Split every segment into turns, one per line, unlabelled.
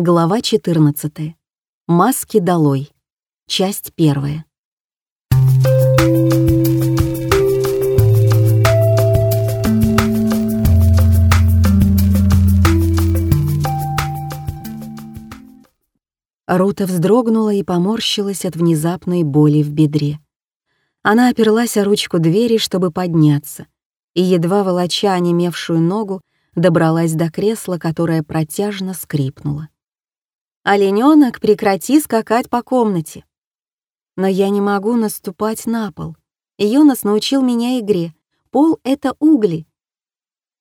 Глава 14. Маски долой. Часть первая. Рута вздрогнула и поморщилась от внезапной боли в бедре. Она оперлась о ручку двери, чтобы подняться, и, едва волоча онемевшую ногу, добралась до кресла, которое протяжно скрипнуло. «Оленёнок, прекрати скакать по комнате!» Но я не могу наступать на пол. Йонас научил меня игре. Пол — это угли.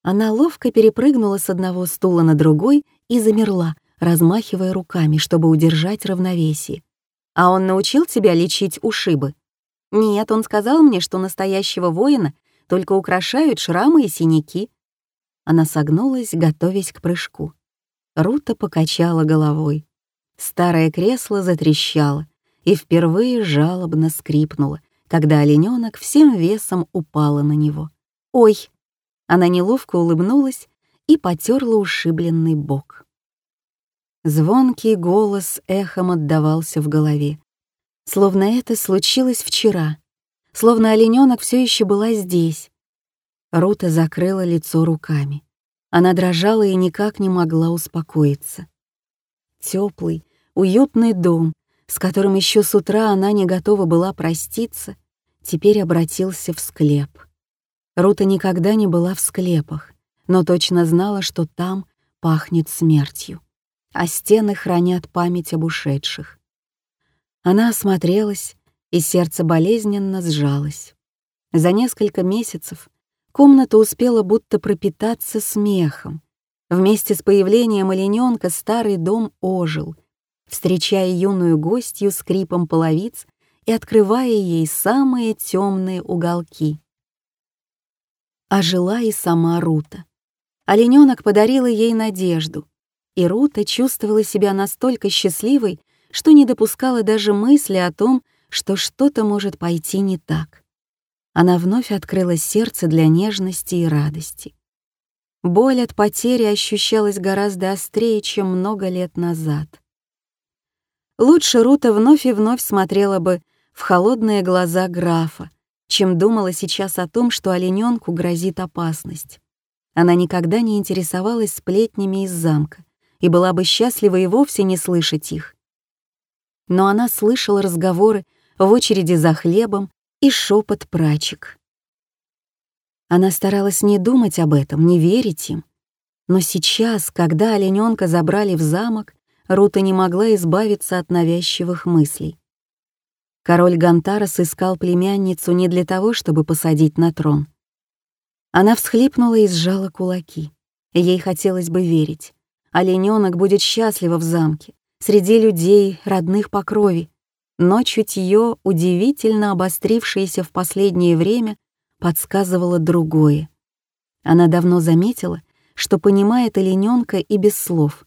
Она ловко перепрыгнула с одного стула на другой и замерла, размахивая руками, чтобы удержать равновесие. «А он научил тебя лечить ушибы?» «Нет, он сказал мне, что настоящего воина только украшают шрамы и синяки». Она согнулась, готовясь к прыжку. Рута покачала головой. Старое кресло затрещало и впервые жалобно скрипнуло, когда олененок всем весом упала на него. «Ой!» Она неловко улыбнулась и потерла ушибленный бок. Звонкий голос эхом отдавался в голове, словно это случилось вчера, словно олененок все еще была здесь. Рута закрыла лицо руками. Она дрожала и никак не могла успокоиться. Теплый, Уютный дом, с которым еще с утра она не готова была проститься, теперь обратился в склеп. Рута никогда не была в склепах, но точно знала, что там пахнет смертью, а стены хранят память об ушедших. Она осмотрелась, и сердце болезненно сжалось. За несколько месяцев комната успела будто пропитаться смехом. Вместе с появлением олененка старый дом ожил — встречая юную гостью скрипом половиц и открывая ей самые темные уголки. А жила и сама Рута. Олененок подарила ей надежду, и Рута чувствовала себя настолько счастливой, что не допускала даже мысли о том, что что-то может пойти не так. Она вновь открыла сердце для нежности и радости. Боль от потери ощущалась гораздо острее, чем много лет назад. Лучше Рута вновь и вновь смотрела бы в холодные глаза графа, чем думала сейчас о том, что олененку грозит опасность. Она никогда не интересовалась сплетнями из замка и была бы счастлива и вовсе не слышать их. Но она слышала разговоры в очереди за хлебом и шепот прачек. Она старалась не думать об этом, не верить им. Но сейчас, когда олененка забрали в замок, Рута не могла избавиться от навязчивых мыслей. Король Гантара сыскал племянницу не для того, чтобы посадить на трон. Она всхлипнула и сжала кулаки. Ей хотелось бы верить. Оленёнок будет счастлива в замке, среди людей, родных по крови. Но чутье, удивительно обострившееся в последнее время, подсказывало другое. Она давно заметила, что понимает оленёнка и без слов.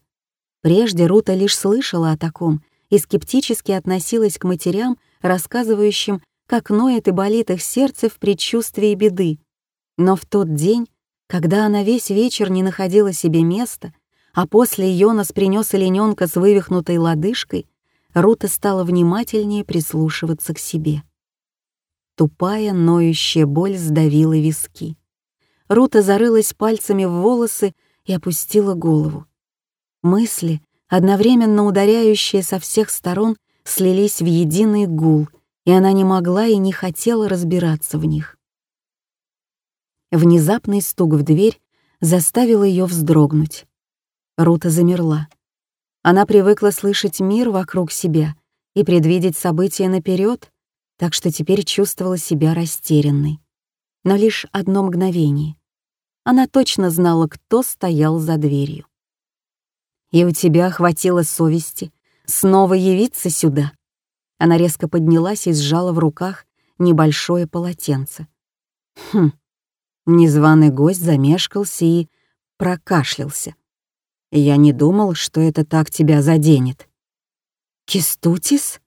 Прежде Рута лишь слышала о таком и скептически относилась к матерям, рассказывающим, как ноет и болит их сердце в предчувствии беды. Но в тот день, когда она весь вечер не находила себе места, а после Йонас принес олененка с вывихнутой лодыжкой, Рута стала внимательнее прислушиваться к себе. Тупая, ноющая боль сдавила виски. Рута зарылась пальцами в волосы и опустила голову. Мысли, одновременно ударяющие со всех сторон, слились в единый гул, и она не могла и не хотела разбираться в них. Внезапный стук в дверь заставил ее вздрогнуть. Рута замерла. Она привыкла слышать мир вокруг себя и предвидеть события наперед, так что теперь чувствовала себя растерянной. Но лишь одно мгновение. Она точно знала, кто стоял за дверью и у тебя хватило совести снова явиться сюда». Она резко поднялась и сжала в руках небольшое полотенце. Хм, незваный гость замешкался и прокашлялся. Я не думал, что это так тебя заденет. «Кистутис?»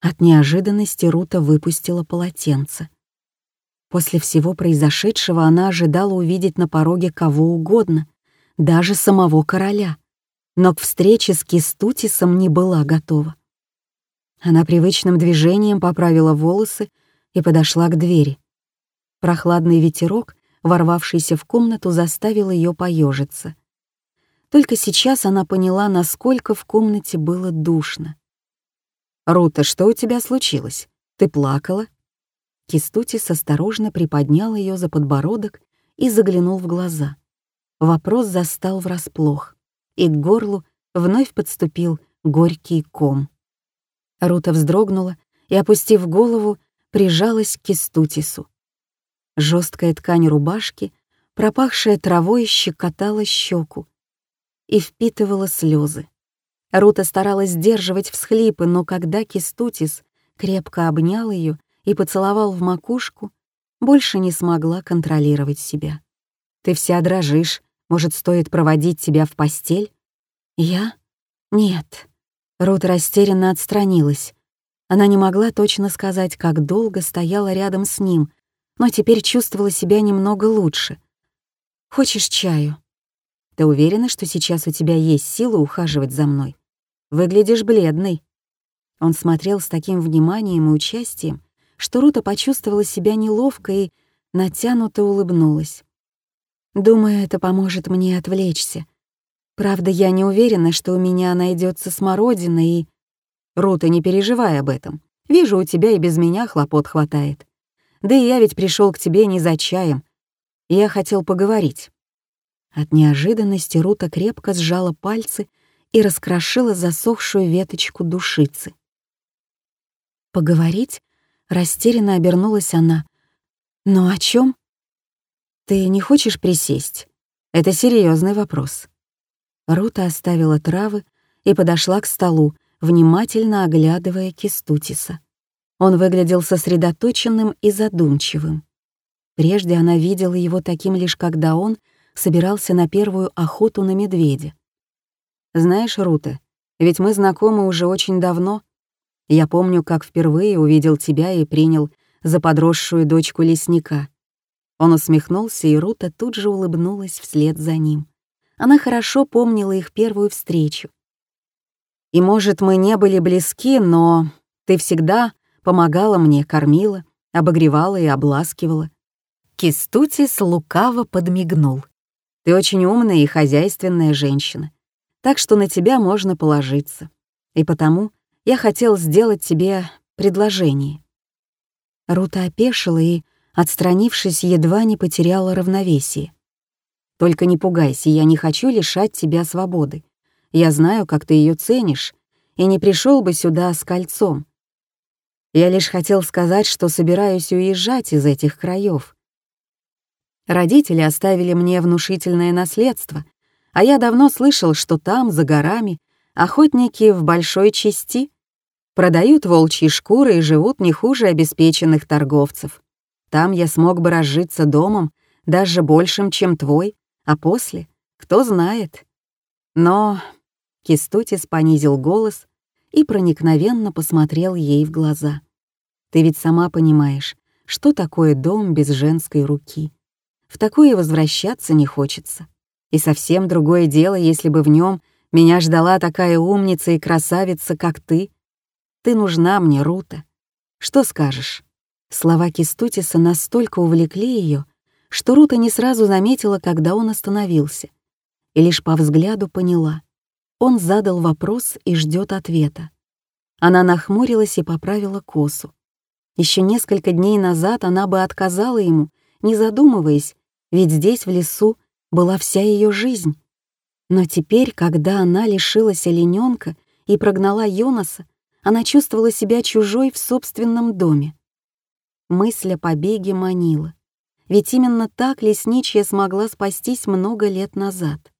От неожиданности Рута выпустила полотенце. После всего произошедшего она ожидала увидеть на пороге кого угодно, даже самого короля. Но к встрече с Кистутисом не была готова. Она привычным движением поправила волосы и подошла к двери. Прохладный ветерок, ворвавшийся в комнату, заставил ее поежиться. Только сейчас она поняла, насколько в комнате было душно. «Рута, что у тебя случилось? Ты плакала?» Кистутис осторожно приподнял ее за подбородок и заглянул в глаза. Вопрос застал врасплох, и к горлу вновь подступил горький ком. Рута вздрогнула и, опустив голову, прижалась к Кистутису. Жесткая ткань рубашки, пропахшая травой, щекотала щеку и впитывала слезы. Рута старалась сдерживать всхлипы, но когда Кистутис крепко обнял ее и поцеловал в макушку, больше не смогла контролировать себя. «Ты вся дрожишь. Может, стоит проводить тебя в постель?» «Я? Нет». Рута растерянно отстранилась. Она не могла точно сказать, как долго стояла рядом с ним, но теперь чувствовала себя немного лучше. «Хочешь чаю?» «Ты уверена, что сейчас у тебя есть силы ухаживать за мной?» Выглядишь бледной». Он смотрел с таким вниманием и участием, что Рута почувствовала себя неловко и натянуто улыбнулась. «Думаю, это поможет мне отвлечься. Правда, я не уверена, что у меня найдется смородина и...» «Рута, не переживай об этом. Вижу, у тебя и без меня хлопот хватает. Да и я ведь пришел к тебе не за чаем. Я хотел поговорить». От неожиданности Рута крепко сжала пальцы и раскрошила засохшую веточку душицы. «Поговорить?» — растерянно обернулась она. «Но о чем? «Ты не хочешь присесть? Это серьезный вопрос». Рута оставила травы и подошла к столу, внимательно оглядывая Кистутиса. Он выглядел сосредоточенным и задумчивым. Прежде она видела его таким лишь когда он собирался на первую охоту на медведя. Знаешь, Рута, ведь мы знакомы уже очень давно. Я помню, как впервые увидел тебя и принял за подросшую дочку лесника. Он усмехнулся, и Рута тут же улыбнулась вслед за ним. Она хорошо помнила их первую встречу. И, может, мы не были близки, но ты всегда помогала мне, кормила, обогревала и обласкивала. Кистутис лукаво подмигнул. Ты очень умная и хозяйственная женщина так что на тебя можно положиться. И потому я хотел сделать тебе предложение». Рута опешила и, отстранившись, едва не потеряла равновесие. «Только не пугайся, я не хочу лишать тебя свободы. Я знаю, как ты ее ценишь, и не пришел бы сюда с кольцом. Я лишь хотел сказать, что собираюсь уезжать из этих краев. Родители оставили мне внушительное наследство, а я давно слышал, что там, за горами, охотники в большой части продают волчьи шкуры и живут не хуже обеспеченных торговцев. Там я смог бы разжиться домом, даже большим, чем твой, а после, кто знает. Но Кистутис понизил голос и проникновенно посмотрел ей в глаза. «Ты ведь сама понимаешь, что такое дом без женской руки. В такое возвращаться не хочется. И совсем другое дело, если бы в нем меня ждала такая умница и красавица, как ты. Ты нужна мне, Рута. Что скажешь?» Слова Кистутиса настолько увлекли ее, что Рута не сразу заметила, когда он остановился, и лишь по взгляду поняла. Он задал вопрос и ждет ответа. Она нахмурилась и поправила косу. Еще несколько дней назад она бы отказала ему, не задумываясь, ведь здесь, в лесу, была вся ее жизнь. Но теперь, когда она лишилась олененка и прогнала Йонаса, она чувствовала себя чужой в собственном доме. Мысль о побеге манила. Ведь именно так лесничья смогла спастись много лет назад.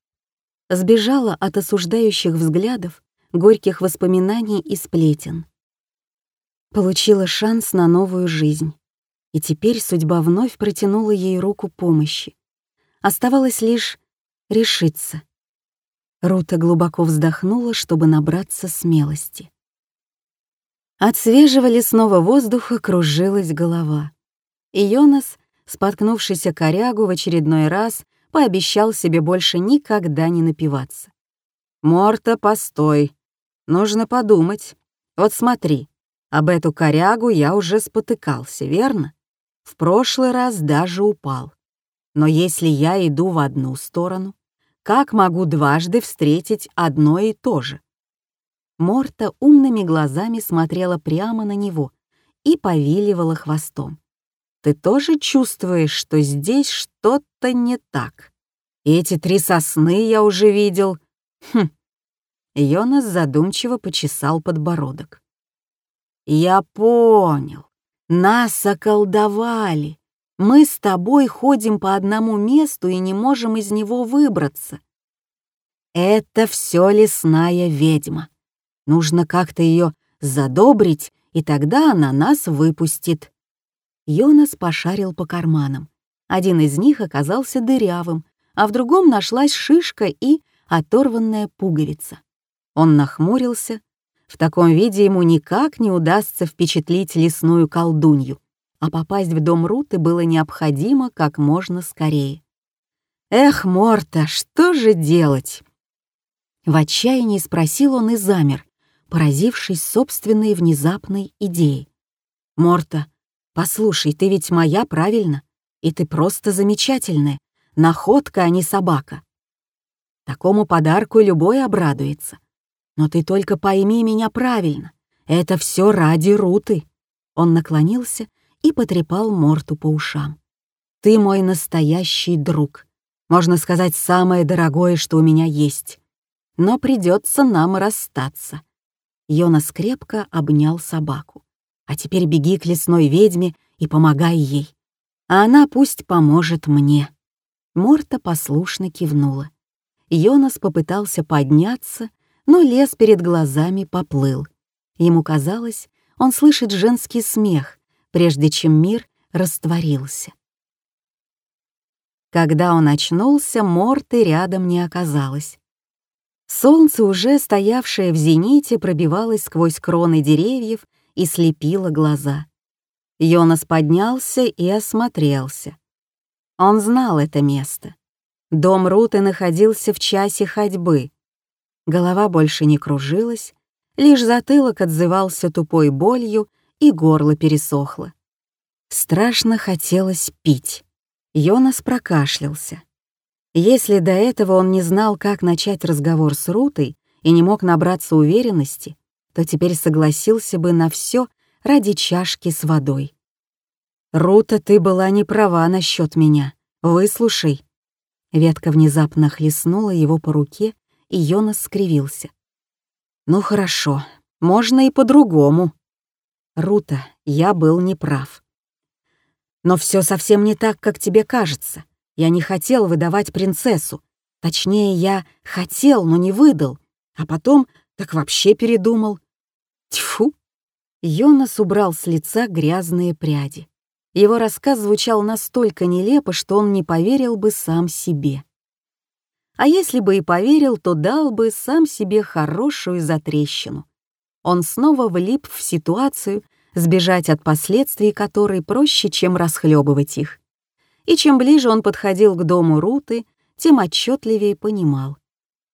Сбежала от осуждающих взглядов, горьких воспоминаний и сплетен. Получила шанс на новую жизнь. И теперь судьба вновь протянула ей руку помощи. Оставалось лишь решиться. Рута глубоко вздохнула, чтобы набраться смелости. От свежего лесного воздуха кружилась голова. И Йонас, споткнувшийся корягу в очередной раз, пообещал себе больше никогда не напиваться. «Морта, постой. Нужно подумать. Вот смотри, об эту корягу я уже спотыкался, верно? В прошлый раз даже упал. Но если я иду в одну сторону, как могу дважды встретить одно и то же? Морта умными глазами смотрела прямо на него и повиливала хвостом. «Ты тоже чувствуешь, что здесь что-то не так? эти три сосны я уже видел. Хм, Йонас задумчиво почесал подбородок. «Я понял. Нас околдовали. Мы с тобой ходим по одному месту и не можем из него выбраться. Это все лесная ведьма. Нужно как-то ее задобрить, и тогда она нас выпустит». Йонас пошарил по карманам. Один из них оказался дырявым, а в другом нашлась шишка и оторванная пуговица. Он нахмурился. В таком виде ему никак не удастся впечатлить лесную колдунью, а попасть в дом Руты было необходимо как можно скорее. «Эх, Морта, что же делать?» В отчаянии спросил он и замер, поразившись собственной внезапной идеей. «Морта, послушай, ты ведь моя, правильно? И ты просто замечательная. Находка, а не собака. Такому подарку любой обрадуется. Но ты только пойми меня правильно. Это все ради Руты». Он наклонился и потрепал Морту по ушам. «Ты мой настоящий друг. Можно сказать, самое дорогое, что у меня есть. Но придется нам расстаться». Йонас крепко обнял собаку. «А теперь беги к лесной ведьме и помогай ей. А она пусть поможет мне». Морта послушно кивнула. Йонас попытался подняться, но лес перед глазами поплыл. Ему казалось, он слышит женский смех, прежде чем мир растворился. Когда он очнулся, Морты рядом не оказалось. Солнце, уже стоявшее в зените, пробивалось сквозь кроны деревьев и слепило глаза. Йонас поднялся и осмотрелся. Он знал это место. Дом Руты находился в часе ходьбы. Голова больше не кружилась, лишь затылок отзывался тупой болью и горло пересохло. Страшно хотелось пить. Йонас прокашлялся. Если до этого он не знал, как начать разговор с Рутой и не мог набраться уверенности, то теперь согласился бы на все ради чашки с водой. «Рута, ты была не права насчет меня. Выслушай». Ветка внезапно хлестнула его по руке, и Йонас скривился. «Ну хорошо, можно и по-другому». «Рута, я был неправ. Но все совсем не так, как тебе кажется. Я не хотел выдавать принцессу. Точнее, я хотел, но не выдал. А потом так вообще передумал. Тьфу!» Йонас убрал с лица грязные пряди. Его рассказ звучал настолько нелепо, что он не поверил бы сам себе. А если бы и поверил, то дал бы сам себе хорошую затрещину. Он снова влип в ситуацию, сбежать от последствий которой проще, чем расхлебывать их. И чем ближе он подходил к дому Руты, тем отчетливее понимал.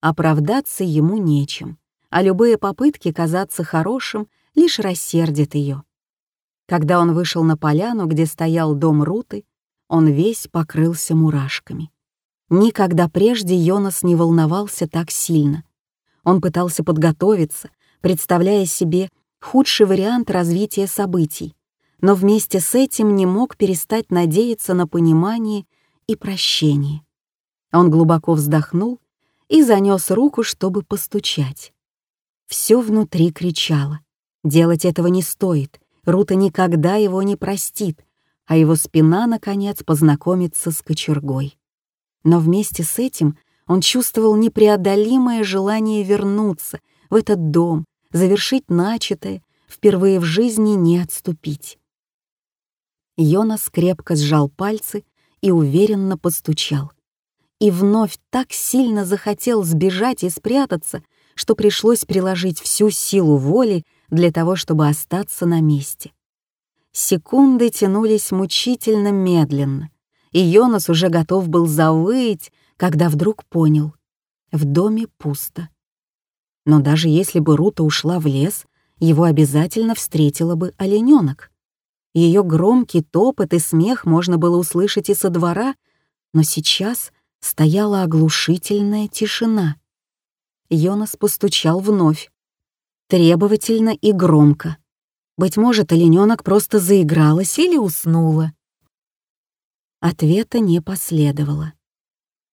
Оправдаться ему нечем, а любые попытки казаться хорошим лишь рассердят ее. Когда он вышел на поляну, где стоял дом Руты, он весь покрылся мурашками. Никогда прежде Йонас не волновался так сильно. Он пытался подготовиться, представляя себе худший вариант развития событий, но вместе с этим не мог перестать надеяться на понимание и прощение. Он глубоко вздохнул и занес руку, чтобы постучать. Все внутри кричало. Делать этого не стоит. Рута никогда его не простит, а его спина, наконец, познакомится с кочергой но вместе с этим он чувствовал непреодолимое желание вернуться в этот дом, завершить начатое, впервые в жизни не отступить. Йонас крепко сжал пальцы и уверенно постучал. И вновь так сильно захотел сбежать и спрятаться, что пришлось приложить всю силу воли для того, чтобы остаться на месте. Секунды тянулись мучительно медленно, и Йонас уже готов был завыть, когда вдруг понял — в доме пусто. Но даже если бы Рута ушла в лес, его обязательно встретила бы олененок. Ее громкий топот и смех можно было услышать и со двора, но сейчас стояла оглушительная тишина. Йонас постучал вновь, требовательно и громко. Быть может, олененок просто заигралась или уснула. Ответа не последовало.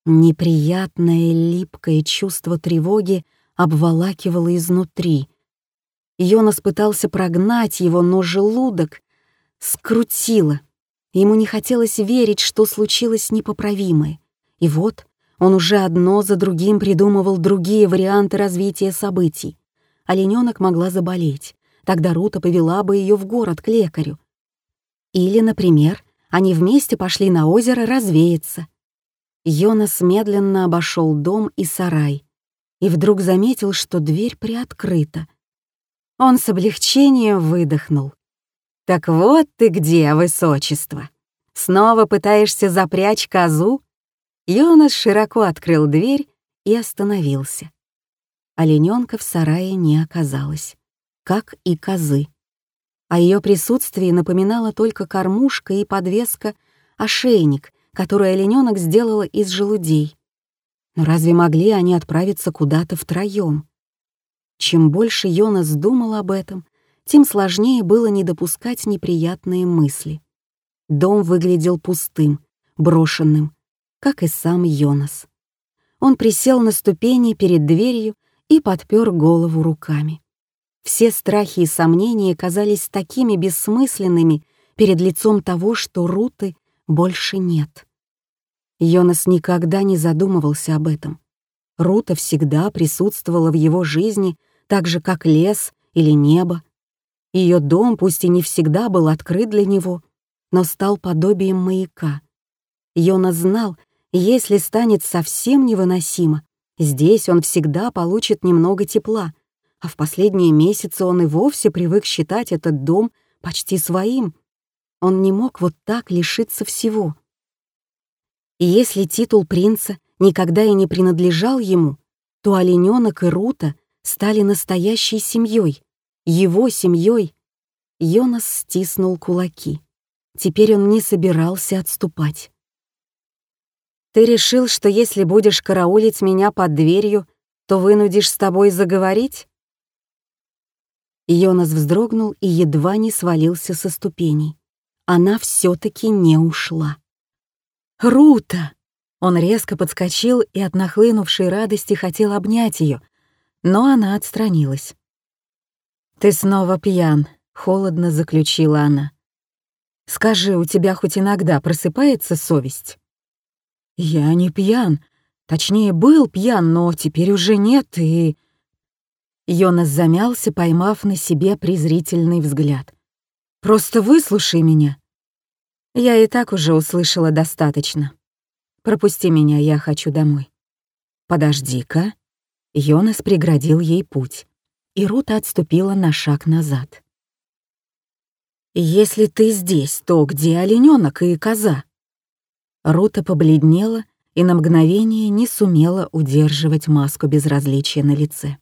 Неприятное липкое чувство тревоги обволакивало изнутри. Йонас пытался прогнать его, но желудок скрутило. Ему не хотелось верить, что случилось непоправимое. И вот он уже одно за другим придумывал другие варианты развития событий. Олененок могла заболеть. Тогда Рута повела бы ее в город к лекарю. Или, например, они вместе пошли на озеро развеяться. Йонас медленно обошел дом и сарай и вдруг заметил, что дверь приоткрыта. Он с облегчением выдохнул. «Так вот ты где, высочество! Снова пытаешься запрячь козу?» Йонас широко открыл дверь и остановился. Олененка в сарае не оказалось, как и козы. О ее присутствии напоминала только кормушка и подвеска ошейник, который олененок сделала из желудей. Но разве могли они отправиться куда-то втроем? Чем больше Йонас думал об этом, тем сложнее было не допускать неприятные мысли. Дом выглядел пустым, брошенным, как и сам Йонас. Он присел на ступени перед дверью и подпер голову руками. Все страхи и сомнения казались такими бессмысленными перед лицом того, что Руты больше нет. Йонас никогда не задумывался об этом. Рута всегда присутствовала в его жизни так же, как лес или небо. Ее дом пусть и не всегда был открыт для него, но стал подобием маяка. Йонас знал, если станет совсем невыносимо, здесь он всегда получит немного тепла, а в последние месяцы он и вовсе привык считать этот дом почти своим. Он не мог вот так лишиться всего. И если титул принца никогда и не принадлежал ему, то олененок и Рута стали настоящей семьей, его семьей. Йонас стиснул кулаки. Теперь он не собирался отступать. Ты решил, что если будешь караулить меня под дверью, то вынудишь с тобой заговорить?» Йонас вздрогнул и едва не свалился со ступеней. Она все таки не ушла. «Рута!» Он резко подскочил и от нахлынувшей радости хотел обнять ее, но она отстранилась. «Ты снова пьян», — холодно заключила она. «Скажи, у тебя хоть иногда просыпается совесть?» «Я не пьян. Точнее, был пьян, но теперь уже нет, и...» Йонас замялся, поймав на себе презрительный взгляд. «Просто выслушай меня». Я и так уже услышала достаточно. Пропусти меня, я хочу домой. Подожди-ка. Йонас преградил ей путь, и Рута отступила на шаг назад. «Если ты здесь, то где олененок и коза?» Рута побледнела и на мгновение не сумела удерживать маску безразличия на лице.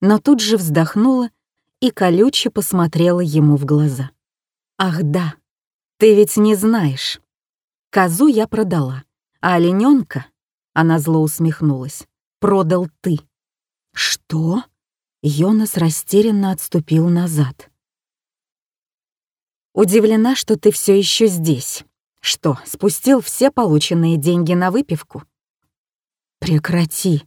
Но тут же вздохнула и колюче посмотрела ему в глаза. «Ах да, ты ведь не знаешь. Козу я продала, а олененка, она зло усмехнулась, продал ты». «Что?» Йонас растерянно отступил назад. «Удивлена, что ты все еще здесь. Что, спустил все полученные деньги на выпивку? Прекрати.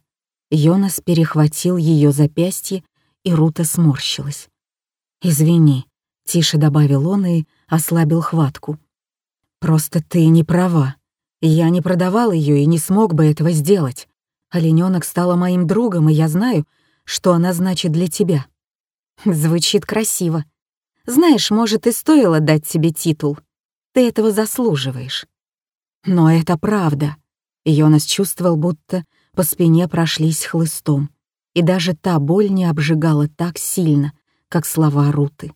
Йонас перехватил ее запястье, и Рута сморщилась. «Извини», — тише добавил он и ослабил хватку. «Просто ты не права. Я не продавал ее и не смог бы этого сделать. Олененок стала моим другом, и я знаю, что она значит для тебя». Звучит красиво. Знаешь, может, и стоило дать тебе титул. Ты этого заслуживаешь. Но это правда. Йонас чувствовал, будто по спине прошлись хлыстом, и даже та боль не обжигала так сильно, как слова Руты.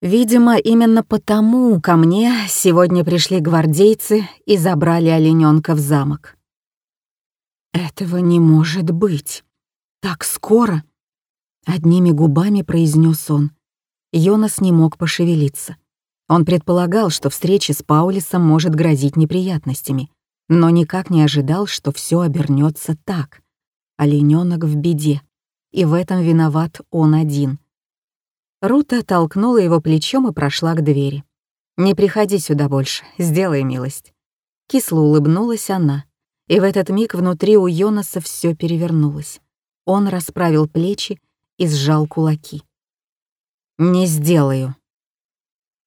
Видимо, именно потому ко мне сегодня пришли гвардейцы и забрали олененка в замок. Этого не может быть. «Так скоро?» Одними губами произнес он. Йонас не мог пошевелиться. Он предполагал, что встреча с Паулисом может грозить неприятностями, но никак не ожидал, что все обернется так. Олененок в беде, и в этом виноват он один. Рута толкнула его плечом и прошла к двери. «Не приходи сюда больше, сделай милость». Кисло улыбнулась она, и в этот миг внутри у Йонаса все перевернулось. Он расправил плечи и сжал кулаки. «Не сделаю».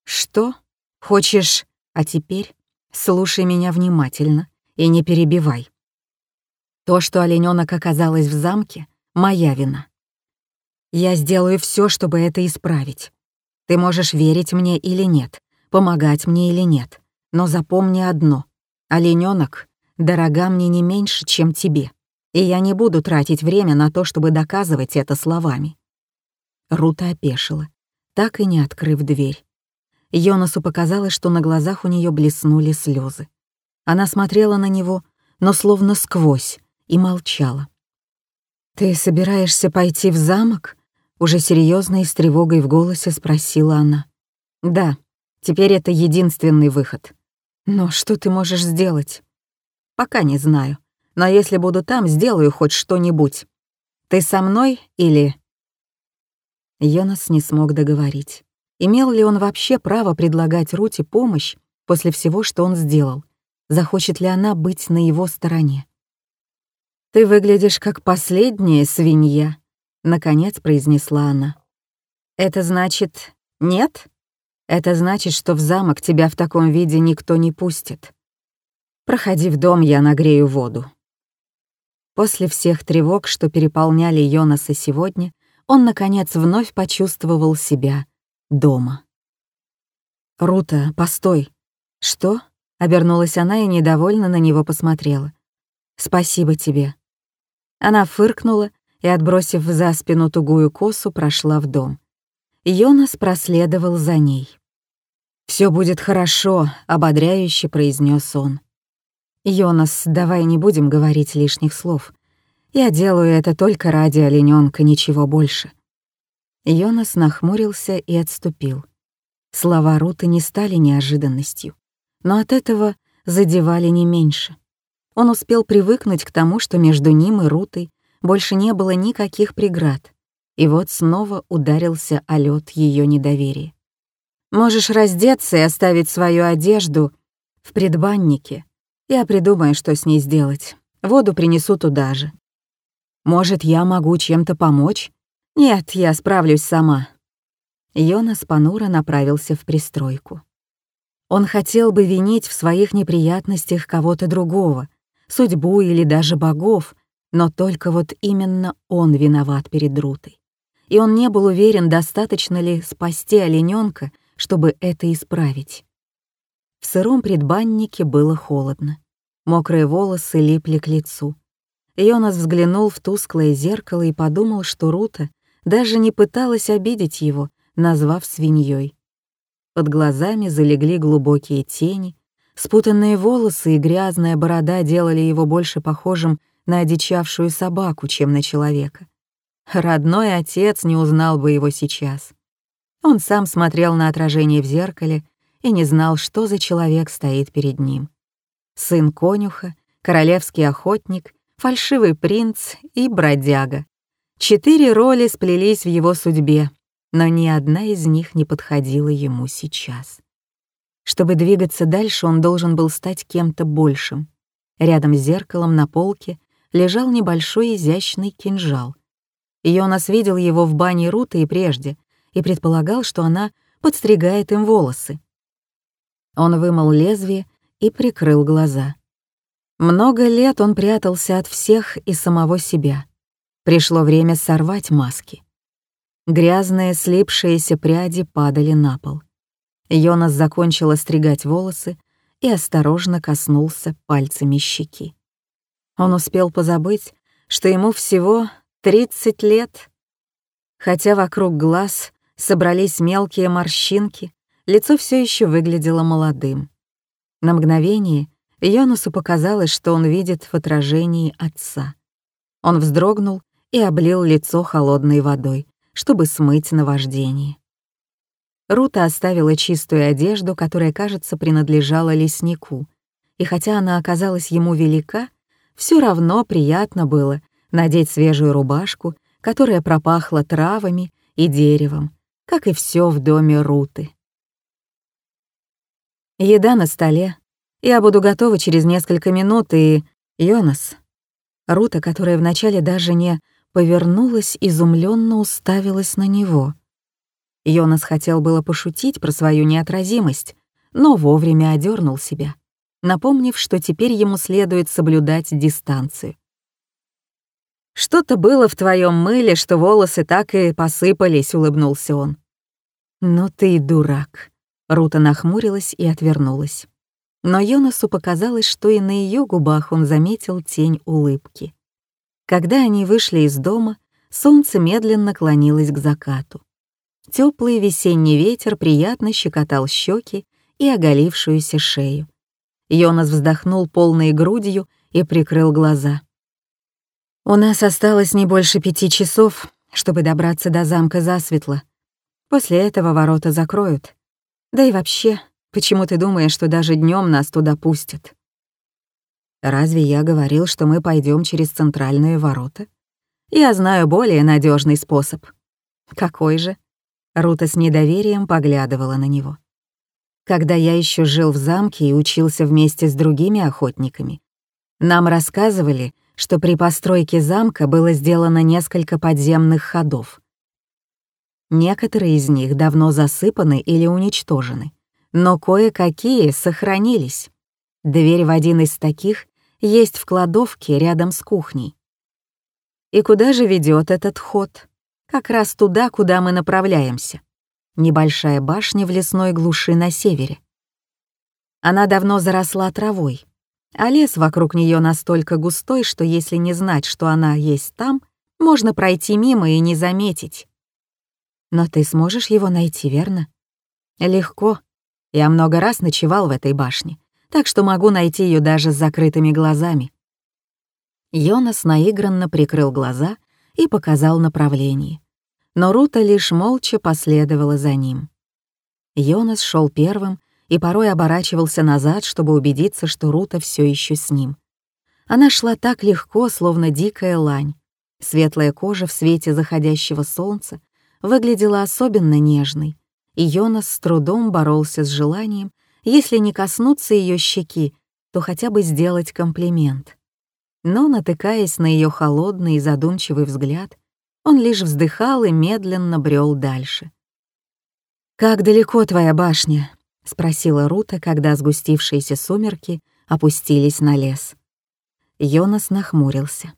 «Что? Хочешь? А теперь слушай меня внимательно и не перебивай. То, что оленёнок оказалась в замке, — моя вина. Я сделаю все, чтобы это исправить. Ты можешь верить мне или нет, помогать мне или нет, но запомни одно — оленёнок дорога мне не меньше, чем тебе и я не буду тратить время на то, чтобы доказывать это словами». Рута опешила, так и не открыв дверь. Йонасу показалось, что на глазах у нее блеснули слезы. Она смотрела на него, но словно сквозь, и молчала. «Ты собираешься пойти в замок?» Уже серьезно и с тревогой в голосе спросила она. «Да, теперь это единственный выход. Но что ты можешь сделать?» «Пока не знаю но если буду там, сделаю хоть что-нибудь. Ты со мной или...» Йонас не смог договорить. Имел ли он вообще право предлагать Рути помощь после всего, что он сделал? Захочет ли она быть на его стороне? «Ты выглядишь как последняя свинья», — наконец произнесла она. «Это значит, нет? Это значит, что в замок тебя в таком виде никто не пустит. Проходи в дом, я нагрею воду». После всех тревог, что переполняли Йонаса сегодня, он, наконец, вновь почувствовал себя дома. «Рута, постой!» «Что?» — обернулась она и недовольно на него посмотрела. «Спасибо тебе». Она фыркнула и, отбросив за спину тугую косу, прошла в дом. Йонас проследовал за ней. «Все будет хорошо», — ободряюще произнес он. «Йонас, давай не будем говорить лишних слов. Я делаю это только ради оленёнка, ничего больше». Йонас нахмурился и отступил. Слова Руты не стали неожиданностью, но от этого задевали не меньше. Он успел привыкнуть к тому, что между ним и Рутой больше не было никаких преград, и вот снова ударился о лед ее недоверия. «Можешь раздеться и оставить свою одежду в предбаннике», я придумаю, что с ней сделать. Воду принесу туда же. Может, я могу чем-то помочь? Нет, я справлюсь сама. Йонас понуро направился в пристройку. Он хотел бы винить в своих неприятностях кого-то другого, судьбу или даже богов, но только вот именно он виноват перед Рутой. И он не был уверен, достаточно ли спасти олененка, чтобы это исправить. В сыром предбаннике было холодно. Мокрые волосы липли к лицу. Йонас взглянул в тусклое зеркало и подумал, что Рута даже не пыталась обидеть его, назвав свиньей. Под глазами залегли глубокие тени, спутанные волосы и грязная борода делали его больше похожим на одичавшую собаку, чем на человека. Родной отец не узнал бы его сейчас. Он сам смотрел на отражение в зеркале и не знал, что за человек стоит перед ним. Сын конюха, королевский охотник, фальшивый принц и бродяга. Четыре роли сплелись в его судьбе, но ни одна из них не подходила ему сейчас. Чтобы двигаться дальше, он должен был стать кем-то большим. Рядом с зеркалом на полке лежал небольшой изящный кинжал. Йонас видел его в бане Руты и прежде и предполагал, что она подстригает им волосы. Он вымыл лезвие и прикрыл глаза. Много лет он прятался от всех и самого себя. Пришло время сорвать маски. Грязные, слипшиеся пряди падали на пол. Йонас закончил остригать волосы и осторожно коснулся пальцами щеки. Он успел позабыть, что ему всего 30 лет. Хотя вокруг глаз собрались мелкие морщинки, лицо все еще выглядело молодым. На мгновение Йонасу показалось, что он видит в отражении отца. Он вздрогнул и облил лицо холодной водой, чтобы смыть наваждение. Рута оставила чистую одежду, которая, кажется, принадлежала леснику, и хотя она оказалась ему велика, все равно приятно было надеть свежую рубашку, которая пропахла травами и деревом, как и все в доме Руты. Еда на столе. Я буду готова через несколько минут, и... Йонас. Рута, которая вначале даже не повернулась, изумленно уставилась на него — Йонас хотел было пошутить про свою неотразимость, но вовремя одернул себя, напомнив, что теперь ему следует соблюдать дистанцию. «Что-то было в твоем мыле, что волосы так и посыпались», — улыбнулся он. «Ну ты дурак», — Рута нахмурилась и отвернулась. Но Йонасу показалось, что и на ее губах он заметил тень улыбки. Когда они вышли из дома, солнце медленно клонилось к закату. Теплый весенний ветер приятно щекотал щеки и оголившуюся шею. Йонас вздохнул полной грудью и прикрыл глаза. «У нас осталось не больше пяти часов, чтобы добраться до замка засветло. После этого ворота закроют. Да и вообще, почему ты думаешь, что даже днем нас туда пустят?» «Разве я говорил, что мы пойдем через центральные ворота? Я знаю более надежный способ». «Какой же?» Рута с недоверием поглядывала на него. Когда я еще жил в замке и учился вместе с другими охотниками, нам рассказывали, что при постройке замка было сделано несколько подземных ходов. Некоторые из них давно засыпаны или уничтожены, но кое-какие сохранились. Дверь в один из таких есть в кладовке рядом с кухней. И куда же ведет этот ход? как раз туда, куда мы направляемся. Небольшая башня в лесной глуши на севере. Она давно заросла травой, а лес вокруг нее настолько густой, что если не знать, что она есть там, можно пройти мимо и не заметить. Но ты сможешь его найти, верно? Легко. Я много раз ночевал в этой башне, так что могу найти ее даже с закрытыми глазами. Йонас наигранно прикрыл глаза и показал направление. Но Рута лишь молча последовала за ним. Йонас шел первым и порой оборачивался назад, чтобы убедиться, что Рута все еще с ним. Она шла так легко, словно дикая лань. Светлая кожа в свете заходящего солнца выглядела особенно нежной, и Йонас с трудом боролся с желанием, если не коснуться ее щеки, то хотя бы сделать комплимент но, натыкаясь на ее холодный и задумчивый взгляд, он лишь вздыхал и медленно брел дальше. «Как далеко твоя башня?» — спросила Рута, когда сгустившиеся сумерки опустились на лес. Йонас нахмурился.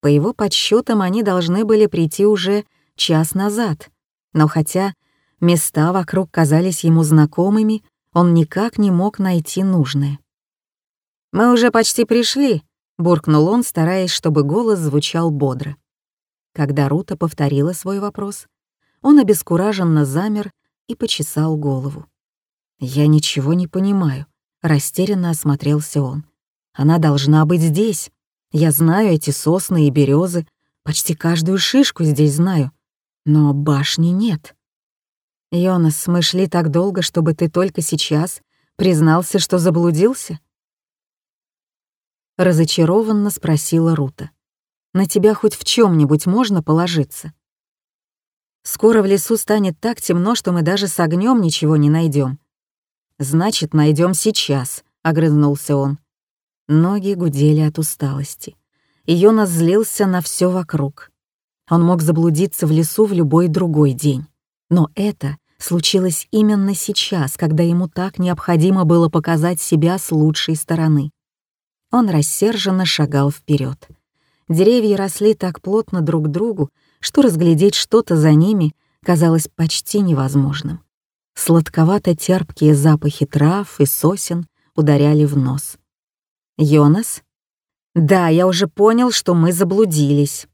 По его подсчетам они должны были прийти уже час назад, но хотя места вокруг казались ему знакомыми, он никак не мог найти нужное. «Мы уже почти пришли», буркнул он, стараясь, чтобы голос звучал бодро. Когда Рута повторила свой вопрос, он обескураженно замер и почесал голову. «Я ничего не понимаю», — растерянно осмотрелся он. «Она должна быть здесь. Я знаю эти сосны и березы, почти каждую шишку здесь знаю, но башни нет». «Йонас, мы шли так долго, чтобы ты только сейчас признался, что заблудился?» разочарованно спросила Рута. «На тебя хоть в чем нибудь можно положиться?» «Скоро в лесу станет так темно, что мы даже с огнем ничего не найдем. «Значит, найдем сейчас», — огрызнулся он. Ноги гудели от усталости. И Йонас злился на все вокруг. Он мог заблудиться в лесу в любой другой день. Но это случилось именно сейчас, когда ему так необходимо было показать себя с лучшей стороны. Он рассерженно шагал вперед. Деревья росли так плотно друг к другу, что разглядеть что-то за ними казалось почти невозможным. Сладковато-терпкие запахи трав и сосен ударяли в нос. «Йонас?» «Да, я уже понял, что мы заблудились».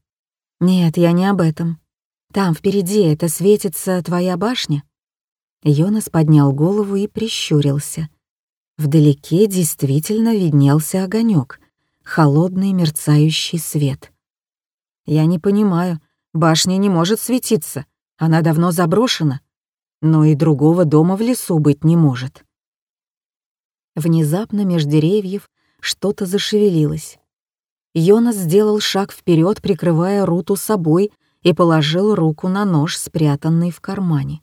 «Нет, я не об этом. Там, впереди, это светится твоя башня?» Йонас поднял голову и прищурился. Вдалеке действительно виднелся огонек, холодный мерцающий свет. «Я не понимаю, башня не может светиться, она давно заброшена, но и другого дома в лесу быть не может». Внезапно меж деревьев что-то зашевелилось. Йонас сделал шаг вперед, прикрывая Руту собой, и положил руку на нож, спрятанный в кармане.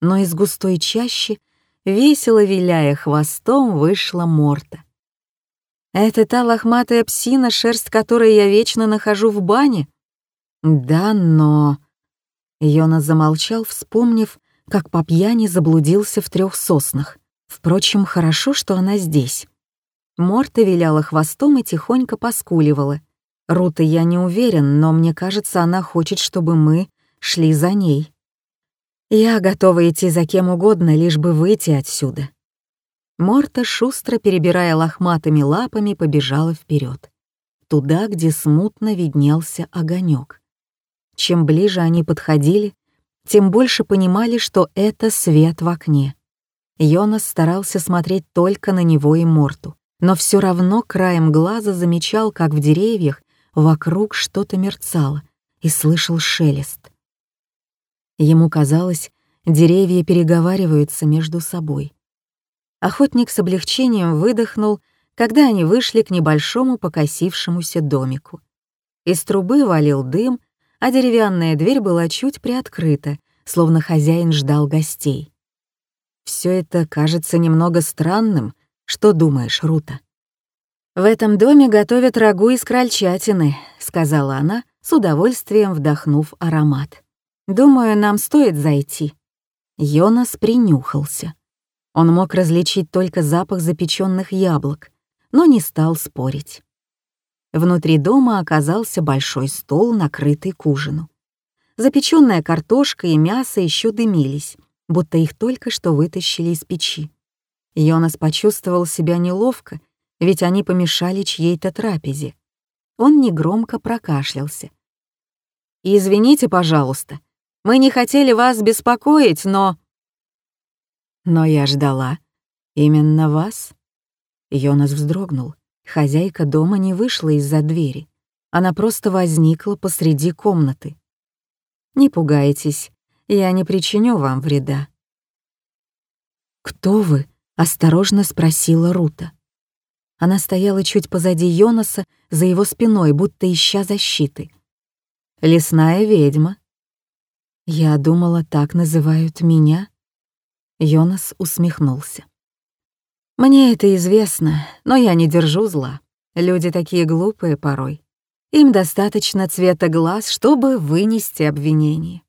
Но из густой чащи, весело виляя хвостом, вышла Морта. «Это та лохматая псина, шерсть которой я вечно нахожу в бане?» «Да, но...» Йонас замолчал, вспомнив, как по пьяни заблудился в трех соснах. Впрочем, хорошо, что она здесь. Морта виляла хвостом и тихонько поскуливала. Рута я не уверен, но мне кажется, она хочет, чтобы мы шли за ней. Я готова идти за кем угодно, лишь бы выйти отсюда. Морта, шустро перебирая лохматыми лапами, побежала вперед, туда, где смутно виднелся огонек. Чем ближе они подходили, тем больше понимали, что это свет в окне. Йонас старался смотреть только на него и Морту но все равно краем глаза замечал, как в деревьях вокруг что-то мерцало, и слышал шелест. Ему казалось, деревья переговариваются между собой. Охотник с облегчением выдохнул, когда они вышли к небольшому покосившемуся домику. Из трубы валил дым, а деревянная дверь была чуть приоткрыта, словно хозяин ждал гостей. Все это кажется немного странным, что думаешь, Рута?» «В этом доме готовят рагу из крольчатины», — сказала она, с удовольствием вдохнув аромат. «Думаю, нам стоит зайти». Йонас принюхался. Он мог различить только запах запеченных яблок, но не стал спорить. Внутри дома оказался большой стол, накрытый к ужину. Запеченная картошка и мясо еще дымились, будто их только что вытащили из печи. Йонас почувствовал себя неловко, ведь они помешали чьей-то трапезе. Он негромко прокашлялся. «Извините, пожалуйста, мы не хотели вас беспокоить, но...» «Но я ждала. Именно вас?» Йонас вздрогнул. Хозяйка дома не вышла из-за двери. Она просто возникла посреди комнаты. «Не пугайтесь, я не причиню вам вреда». «Кто вы?» Осторожно спросила Рута. Она стояла чуть позади Йонаса, за его спиной, будто ища защиты. «Лесная ведьма». «Я думала, так называют меня?» Йонас усмехнулся. «Мне это известно, но я не держу зла. Люди такие глупые порой. Им достаточно цвета глаз, чтобы вынести обвинение».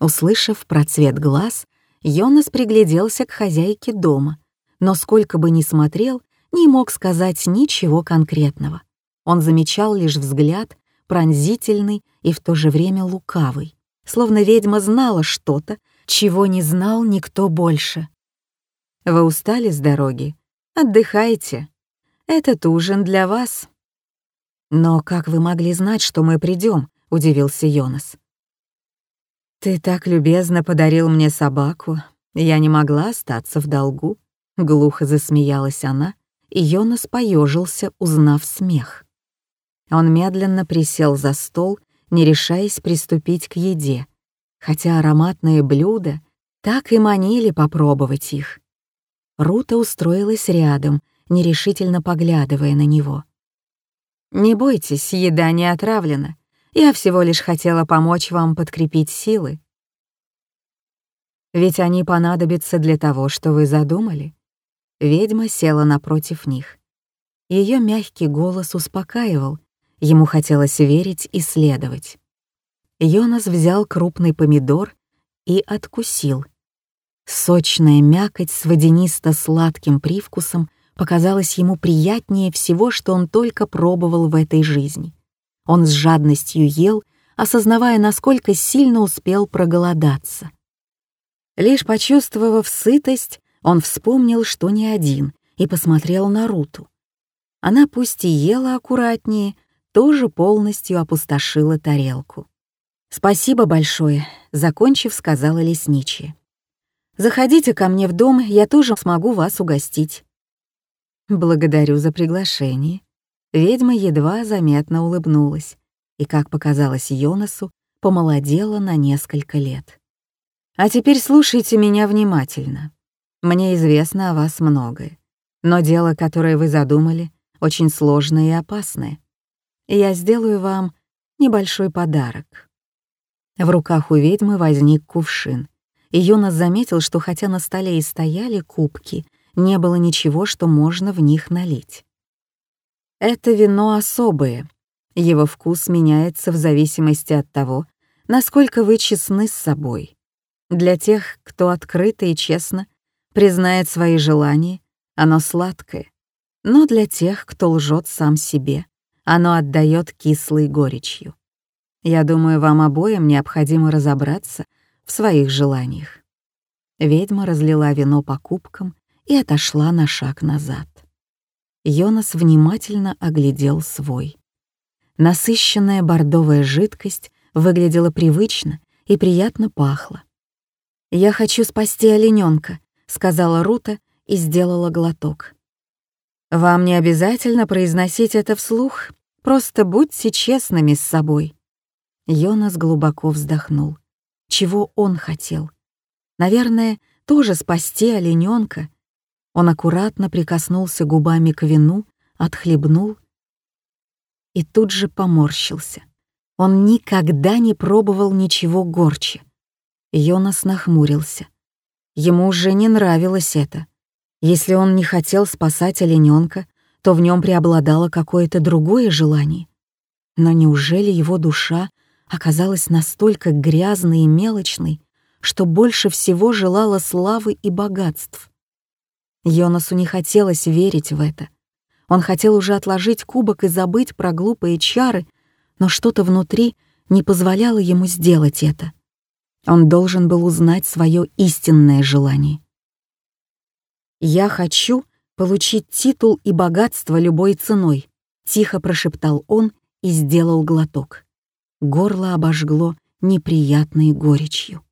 Услышав про цвет глаз, Йонас пригляделся к хозяйке дома — но сколько бы ни смотрел, не мог сказать ничего конкретного. Он замечал лишь взгляд, пронзительный и в то же время лукавый, словно ведьма знала что-то, чего не знал никто больше. «Вы устали с дороги? Отдыхайте. Этот ужин для вас». «Но как вы могли знать, что мы придем? удивился Йонас. «Ты так любезно подарил мне собаку. Я не могла остаться в долгу», Глухо засмеялась она, и Йонас поежился, узнав смех. Он медленно присел за стол, не решаясь приступить к еде, хотя ароматные блюда так и манили попробовать их. Рута устроилась рядом, нерешительно поглядывая на него. «Не бойтесь, еда не отравлена. Я всего лишь хотела помочь вам подкрепить силы. Ведь они понадобятся для того, что вы задумали. Ведьма села напротив них. Ее мягкий голос успокаивал, ему хотелось верить и следовать. Йонас взял крупный помидор и откусил. Сочная мякоть с водянисто-сладким привкусом показалась ему приятнее всего, что он только пробовал в этой жизни. Он с жадностью ел, осознавая, насколько сильно успел проголодаться. Лишь почувствовав сытость, он вспомнил, что не один, и посмотрел на Руту. Она пусть и ела аккуратнее, тоже полностью опустошила тарелку. «Спасибо большое», — закончив, сказала лесничая. «Заходите ко мне в дом, я тоже смогу вас угостить». «Благодарю за приглашение». Ведьма едва заметно улыбнулась. и, как показалось Йонасу, помолодела на несколько лет. «А теперь слушайте меня внимательно. Мне известно о вас многое, но дело, которое вы задумали, очень сложное и опасное. Я сделаю вам небольшой подарок». В руках у ведьмы возник кувшин, и Йонас заметил, что хотя на столе и стояли кубки, не было ничего, что можно в них налить. Это вино особое. Его вкус меняется в зависимости от того, насколько вы честны с собой. Для тех, кто открыто и честно признает свои желания, оно сладкое, но для тех, кто лжет сам себе, оно отдает кислой горечью. Я думаю, вам обоим необходимо разобраться в своих желаниях. Ведьма разлила вино по кубкам и отошла на шаг назад. Йонас внимательно оглядел свой. Насыщенная бордовая жидкость выглядела привычно и приятно пахла. «Я хочу спасти олененка», — сказала Рута и сделала глоток. «Вам не обязательно произносить это вслух, просто будьте честными с собой». Йонас глубоко вздохнул. Чего он хотел? Наверное, тоже спасти олененка он аккуратно прикоснулся губами к вину, отхлебнул и тут же поморщился. Он никогда не пробовал ничего горче. Йонас нахмурился. Ему уже не нравилось это. Если он не хотел спасать олененка, то в нем преобладало какое-то другое желание. Но неужели его душа оказалась настолько грязной и мелочной, что больше всего желала славы и богатств? Йонасу не хотелось верить в это. Он хотел уже отложить кубок и забыть про глупые чары, но что-то внутри не позволяло ему сделать это. Он должен был узнать свое истинное желание. «Я хочу получить титул и богатство любой ценой», — тихо прошептал он и сделал глоток. Горло обожгло неприятной горечью.